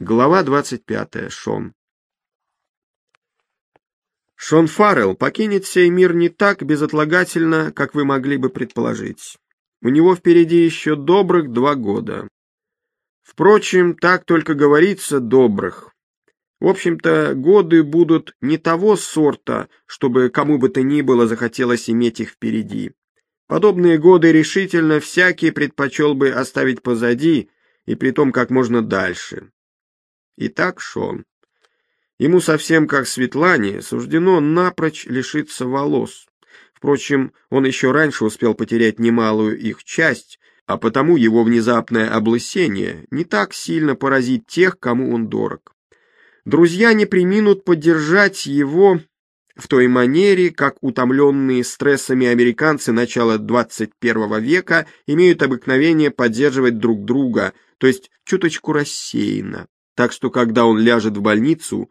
Глава 25. Шон. Шон Фаррелл покинет сей мир не так безотлагательно, как вы могли бы предположить. У него впереди еще добрых два года. Впрочем, так только говорится добрых. В общем-то, годы будут не того сорта, чтобы кому бы то ни было захотелось иметь их впереди. Подобные годы решительно всякий предпочел бы оставить позади, и при том как можно дальше. Итак, Шон. Ему совсем как Светлане суждено напрочь лишиться волос. Впрочем, он еще раньше успел потерять немалую их часть, а потому его внезапное облысение не так сильно поразит тех, кому он дорог. Друзья не приминут поддержать его в той манере, как утомленные стрессами американцы начала 21 века имеют обыкновение поддерживать друг друга, то есть чуточку рассеянно так что когда он ляжет в больницу,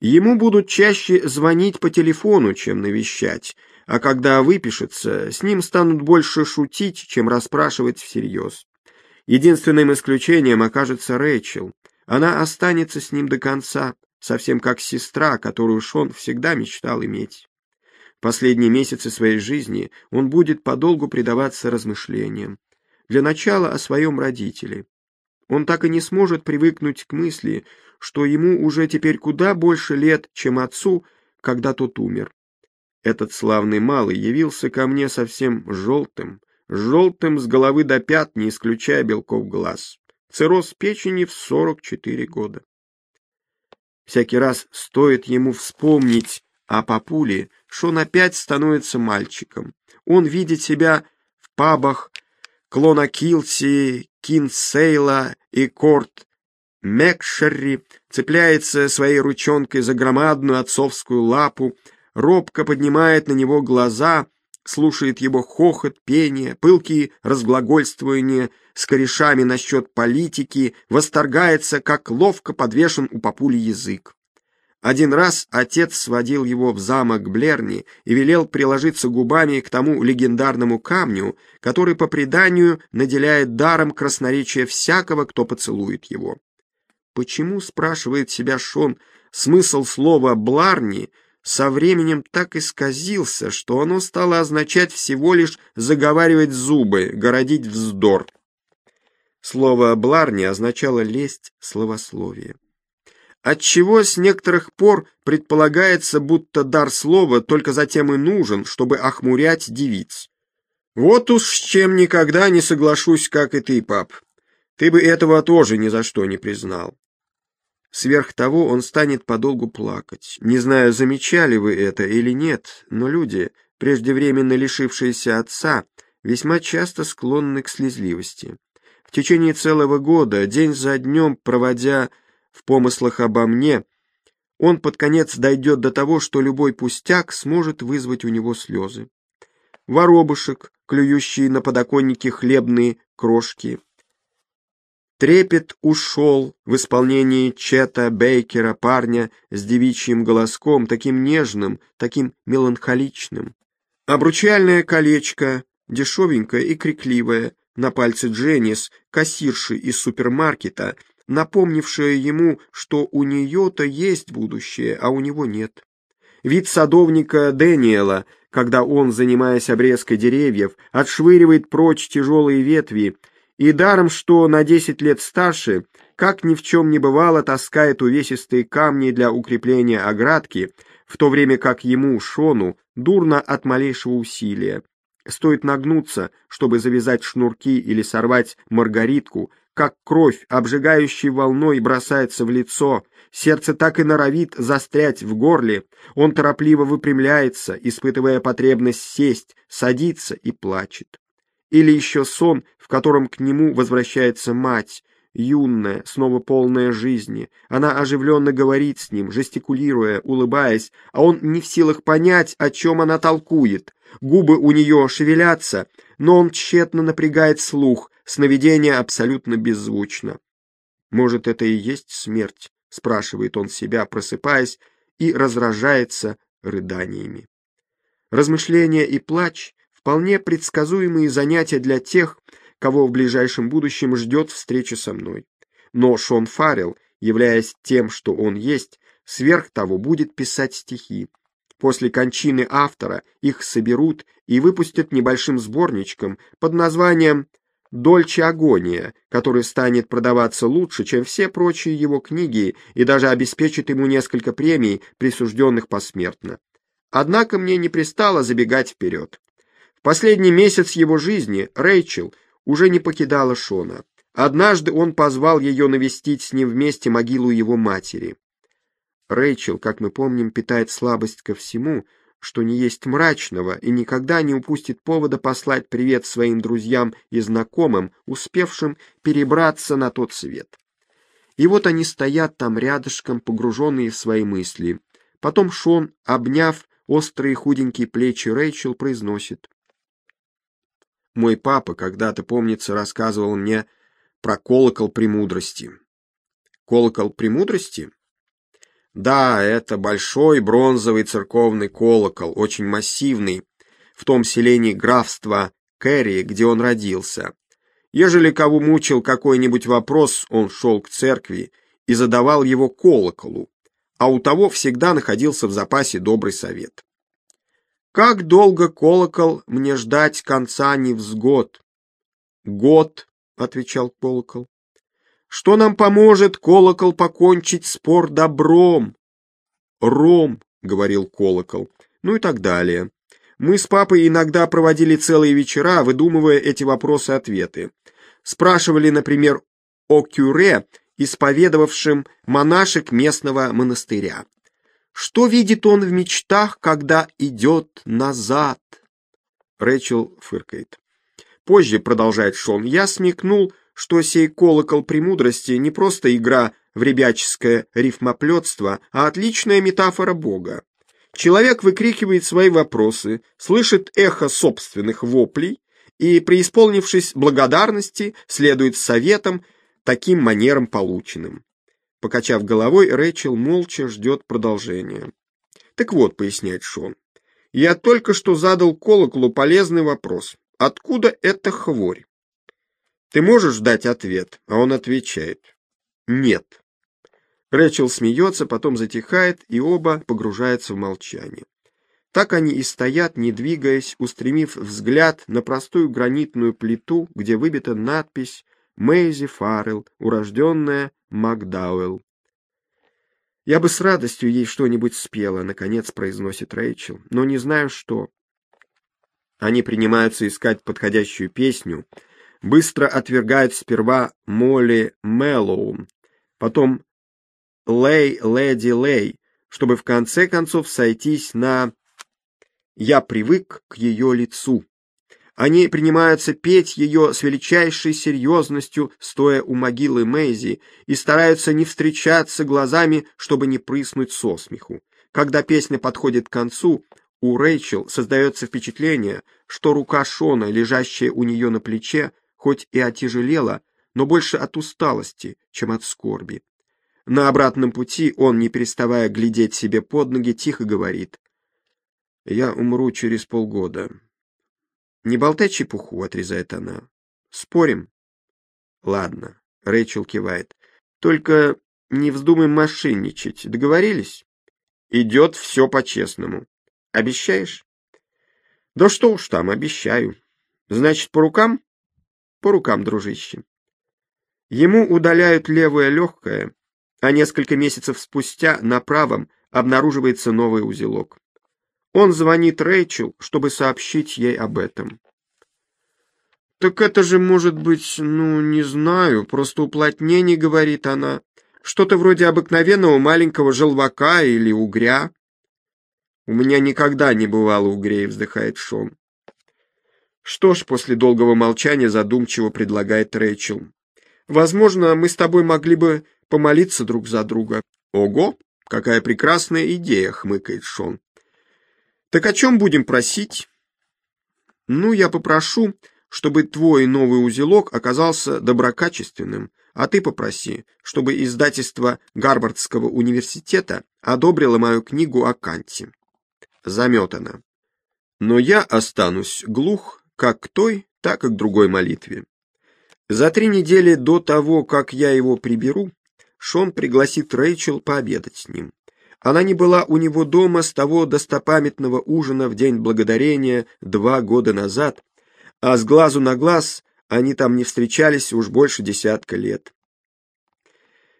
ему будут чаще звонить по телефону, чем навещать, а когда выпишется, с ним станут больше шутить, чем расспрашивать всерьез. Единственным исключением окажется Рэйчел. Она останется с ним до конца, совсем как сестра, которую Шон всегда мечтал иметь. Последние месяцы своей жизни он будет подолгу предаваться размышлениям. Для начала о своем родителе. Он так и не сможет привыкнуть к мысли, что ему уже теперь куда больше лет, чем отцу, когда тот умер. Этот славный малый явился ко мне совсем желтым, желтым с головы до пят, не исключая белков глаз. Цирроз печени в 44 года. Всякий раз стоит ему вспомнить о папуле, что он опять становится мальчиком. Он видит себя в пабах Клонакилти, Кинсейла и Кортмакшерри, цепляется своей ручонкой за громадную отцовскую лапу, робко поднимает на него глаза, слушает его хохот, пение, пылкие разглагольствования с корешами насчет политики, восторгается, как ловко подвешен у папули язык. Один раз отец сводил его в замок Бларни и велел приложиться губами к тому легендарному камню, который по преданию наделяет даром красноречия всякого, кто поцелует его. Почему, спрашивает себя Шон, смысл слова «бларни» со временем так исказился, что оно стало означать всего лишь заговаривать зубы, городить вздор? Слово «бларни» означало лесть словословие отчего с некоторых пор предполагается, будто дар слова только затем и нужен, чтобы охмурять девиц. Вот уж с чем никогда не соглашусь, как и ты, пап. Ты бы этого тоже ни за что не признал. Сверх того он станет подолгу плакать. Не знаю, замечали вы это или нет, но люди, преждевременно лишившиеся отца, весьма часто склонны к слезливости. В течение целого года, день за днем проводя в помыслах обо мне, он под конец дойдет до того, что любой пустяк сможет вызвать у него слезы. Воробушек, клюющий на подоконнике хлебные крошки. Трепет ушел в исполнении Чета Бейкера, парня с девичьим голоском, таким нежным, таким меланхоличным. Обручальное колечко, дешевенькое и крикливое, на пальце Дженнис, кассирши из супермаркета, напомнившая ему, что у нее-то есть будущее, а у него нет. Вид садовника Дэниела, когда он, занимаясь обрезкой деревьев, отшвыривает прочь тяжелые ветви, и даром, что на десять лет старше, как ни в чем не бывало, таскает увесистые камни для укрепления оградки, в то время как ему, Шону, дурно от малейшего усилия. Стоит нагнуться, чтобы завязать шнурки или сорвать маргаритку, как кровь, обжигающей волной, бросается в лицо, сердце так и норовит застрять в горле, он торопливо выпрямляется, испытывая потребность сесть, садится и плачет. Или еще сон, в котором к нему возвращается мать, юная, снова полная жизни. Она оживленно говорит с ним, жестикулируя, улыбаясь, а он не в силах понять, о чем она толкует. Губы у нее шевелятся, но он тщетно напрягает слух, сновидение абсолютно беззвучно. «Может, это и есть смерть?» — спрашивает он себя, просыпаясь, и разражается рыданиями. Размышления и плач — вполне предсказуемые занятия для тех, кого в ближайшем будущем ждет встреча со мной. Но Шон Фаррелл являясь тем, что он есть, сверх того будет писать стихи. После кончины автора их соберут и выпустят небольшим сборничком под названием «Дольче Агония», который станет продаваться лучше, чем все прочие его книги и даже обеспечит ему несколько премий, присужденных посмертно. Однако мне не пристало забегать вперед. В последний месяц его жизни Рэйчел уже не покидала Шона. Однажды он позвал ее навестить с ним вместе могилу его матери. Рэйчел, как мы помним, питает слабость ко всему, что не есть мрачного, и никогда не упустит повода послать привет своим друзьям и знакомым, успевшим перебраться на тот свет. И вот они стоят там рядышком, погруженные в свои мысли. Потом Шон, обняв острые худенькие плечи Рэйчел, произносит. Мой папа когда-то, помнится, рассказывал мне про колокол премудрости. Колокол премудрости? Да, это большой бронзовый церковный колокол, очень массивный, в том селении графства Кэрри, где он родился. Ежели кого мучил какой-нибудь вопрос, он шел к церкви и задавал его колоколу, а у того всегда находился в запасе добрый совет. «Как долго, колокол, мне ждать конца невзгод?» «Год», — отвечал колокол. Что нам поможет, колокол, покончить спор добром? Ром, — говорил колокол, ну и так далее. Мы с папой иногда проводили целые вечера, выдумывая эти вопросы-ответы. Спрашивали, например, о кюре, исповедовавшем монашек местного монастыря. Что видит он в мечтах, когда идет назад? Рэчел фыркает. Позже, продолжает Шон, я смекнул, что сей колокол премудрости не просто игра в ребяческое рифмоплетство, а отличная метафора Бога. Человек выкрикивает свои вопросы, слышит эхо собственных воплей и, преисполнившись благодарности, следует советам, таким манером полученным. Покачав головой, Рэчел молча ждет продолжения. Так вот, поясняет Шон, я только что задал колоколу полезный вопрос. Откуда эта хворь? Ты можешь дать ответ? А он отвечает. Нет. Рэчел смеется, потом затихает, и оба погружаются в молчание. Так они и стоят, не двигаясь, устремив взгляд на простую гранитную плиту, где выбита надпись «Мэйзи Фаррелл, урожденная Макдауэлл». «Я бы с радостью ей что-нибудь спела», — наконец произносит Рэйчел, — «но не знаю, что». Они принимаются искать подходящую песню — быстро отвергают сперва Молли Мэллоу, потом Лей Леди Лей, чтобы в конце концов сойтись на «Я привык к ее лицу». Они принимаются петь ее с величайшей серьезностью, стоя у могилы Мэйзи, и стараются не встречаться глазами, чтобы не прыснуть со смеху. Когда песня подходит к концу, у Рэйчел создается впечатление, что рука Шона, лежащая у нее на плече, хоть и отяжелела, но больше от усталости, чем от скорби. На обратном пути он, не переставая глядеть себе под ноги, тихо говорит. «Я умру через полгода». «Не болтай чепуху», — отрезает она. «Спорим?» «Ладно», — Рэйчел кивает. «Только не вздумай мошенничать. Договорились?» «Идет все по-честному. Обещаешь?» «Да что уж там, обещаю. Значит, по рукам?» По рукам, дружище. Ему удаляют левое легкое, а несколько месяцев спустя на правом обнаруживается новый узелок. Он звонит Рэйчел, чтобы сообщить ей об этом. «Так это же может быть, ну, не знаю, просто уплотнение», — говорит она. «Что-то вроде обыкновенного маленького желвака или угря». «У меня никогда не бывало угрей», — вздыхает Шон. Что ж, после долгого молчания задумчиво предлагает Рэйчел. Возможно, мы с тобой могли бы помолиться друг за друга. Ого, какая прекрасная идея, хмыкает Шон. Так о чем будем просить? Ну, я попрошу, чтобы твой новый узелок оказался доброкачественным, а ты попроси, чтобы издательство Гарвардского университета одобрило мою книгу о Канте. Заметано. Но я останусь глух как к той, так и к другой молитве. За три недели до того, как я его приберу, Шон пригласит Рэйчел пообедать с ним. Она не была у него дома с того достопамятного ужина в День Благодарения два года назад, а с глазу на глаз они там не встречались уж больше десятка лет.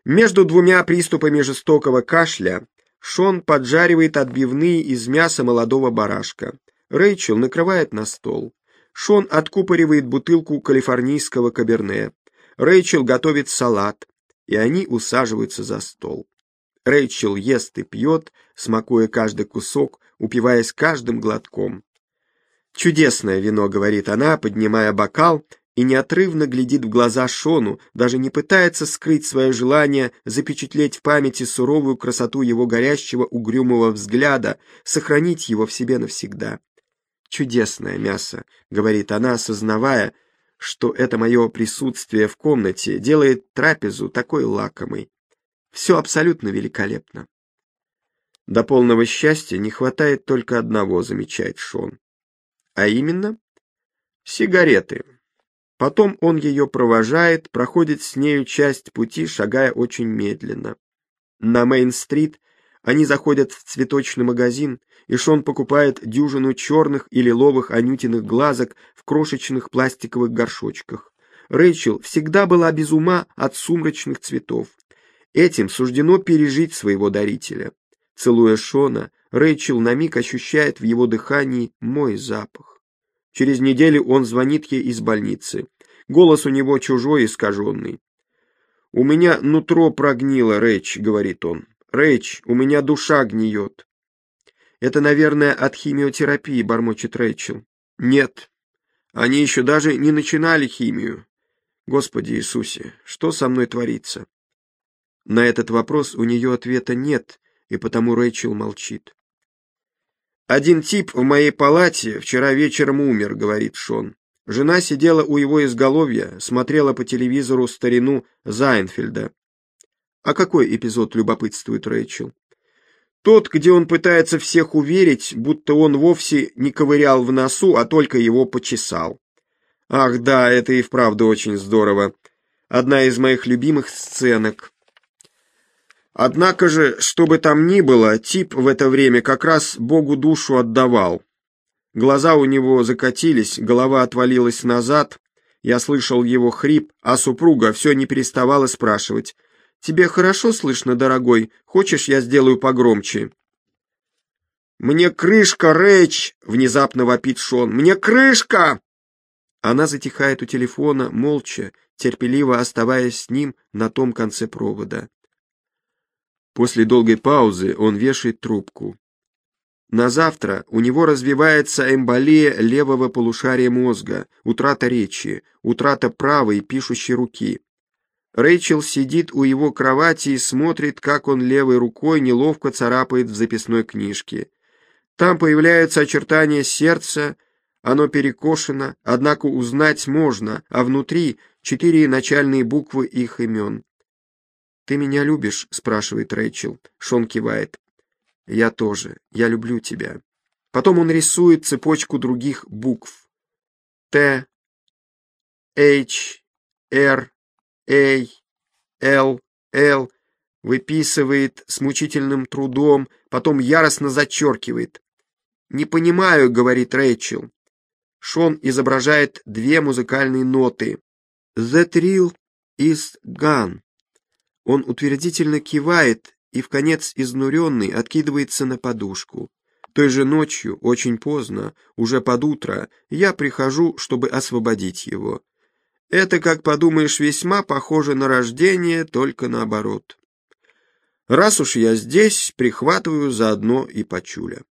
Между двумя приступами жестокого кашля Шон поджаривает отбивные из мяса молодого барашка. Рэйчел накрывает на стол. Шон откупоривает бутылку калифорнийского каберне. Рэйчел готовит салат, и они усаживаются за стол. Рэйчел ест и пьет, смакуя каждый кусок, упиваясь каждым глотком. «Чудесное вино», — говорит она, поднимая бокал, и неотрывно глядит в глаза Шону, даже не пытается скрыть свое желание запечатлеть в памяти суровую красоту его горящего угрюмого взгляда, сохранить его в себе навсегда. «Чудесное мясо», — говорит она, осознавая, что это мое присутствие в комнате делает трапезу такой лакомой. Все абсолютно великолепно. До полного счастья не хватает только одного, замечает Шон. А именно, сигареты. Потом он ее провожает, проходит с нею часть пути, шагая очень медленно. На Мейн-стрит они заходят в цветочный магазин, и Шон покупает дюжину черных и лиловых анютиных глазок в крошечных пластиковых горшочках. Рэйчел всегда была без ума от сумрачных цветов. Этим суждено пережить своего дарителя. Целуя Шона, Рэйчел на миг ощущает в его дыхании мой запах. Через неделю он звонит ей из больницы. Голос у него чужой и искаженный. «У меня нутро прогнило, Рэйч», — говорит он. «Рэйч, у меня душа гниет». «Это, наверное, от химиотерапии», — бормочет Рэйчел. «Нет, они еще даже не начинали химию. Господи Иисусе, что со мной творится?» На этот вопрос у нее ответа нет, и потому Рэйчел молчит. «Один тип в моей палате вчера вечером умер», — говорит Шон. Жена сидела у его изголовья, смотрела по телевизору старину Зайнфельда. А какой эпизод любопытствует Рэйчел? Тот, где он пытается всех уверить, будто он вовсе не ковырял в носу, а только его почесал. Ах да, это и вправду очень здорово. Одна из моих любимых сценок. Однако же, что бы там ни было, тип в это время как раз Богу душу отдавал. Глаза у него закатились, голова отвалилась назад. Я слышал его хрип, а супруга все не переставала спрашивать. «Тебе хорошо слышно, дорогой? Хочешь, я сделаю погромче?» «Мне крышка, Рэч!» — внезапно вопит Шон. «Мне крышка!» Она затихает у телефона, молча, терпеливо оставаясь с ним на том конце провода. После долгой паузы он вешает трубку. На завтра у него развивается эмболия левого полушария мозга, утрата речи, утрата правой пишущей руки. Рэйчел сидит у его кровати и смотрит, как он левой рукой неловко царапает в записной книжке. Там появляются очертания сердца, оно перекошено, однако узнать можно, а внутри четыре начальные буквы их имен. «Ты меня любишь?» — спрашивает Рэйчел. Шон кивает. «Я тоже. Я люблю тебя». Потом он рисует цепочку других букв. Т, H, R, A, L, L, выписывает с мучительным трудом, потом яростно зачеркивает. «Не понимаю», — говорит Рэйчел. Шон изображает две музыкальные ноты. «The thrill is gone». Он утвердительно кивает и, в конец изнуренный, откидывается на подушку. Той же ночью, очень поздно, уже под утро, я прихожу, чтобы освободить его. Это, как подумаешь, весьма похоже на рождение, только наоборот. Раз уж я здесь, прихватываю заодно и Пачуля.